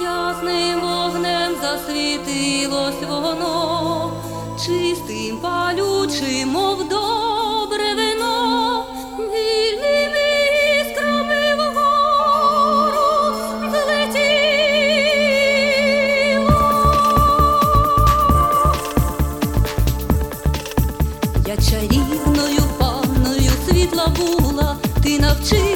ясним вогнем засвітилось воно, чистим палючим, мов добре вино, вільними іскрами вгору злетіло. Я чарівною панною світла була, ти навчила.